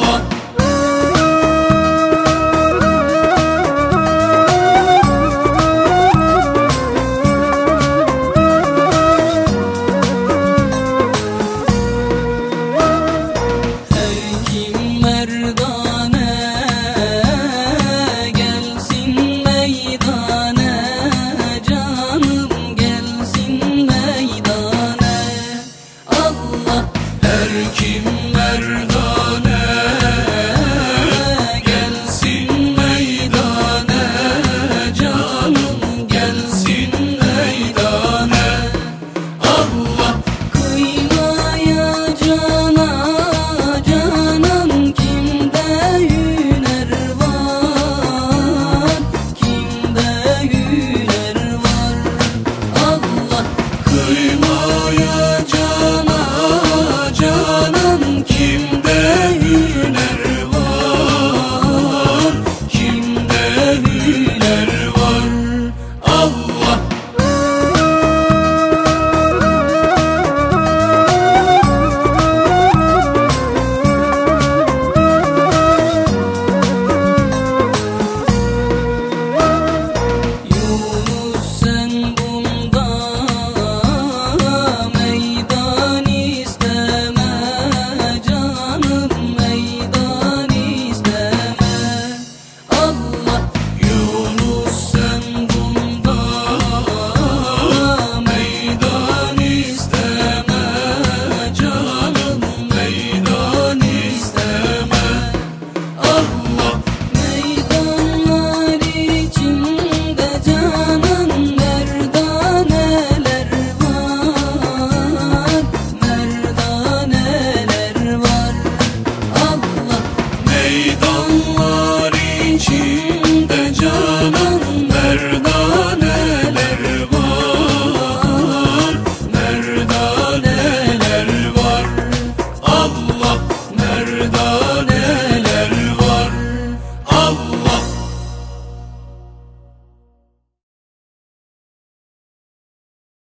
Лондон.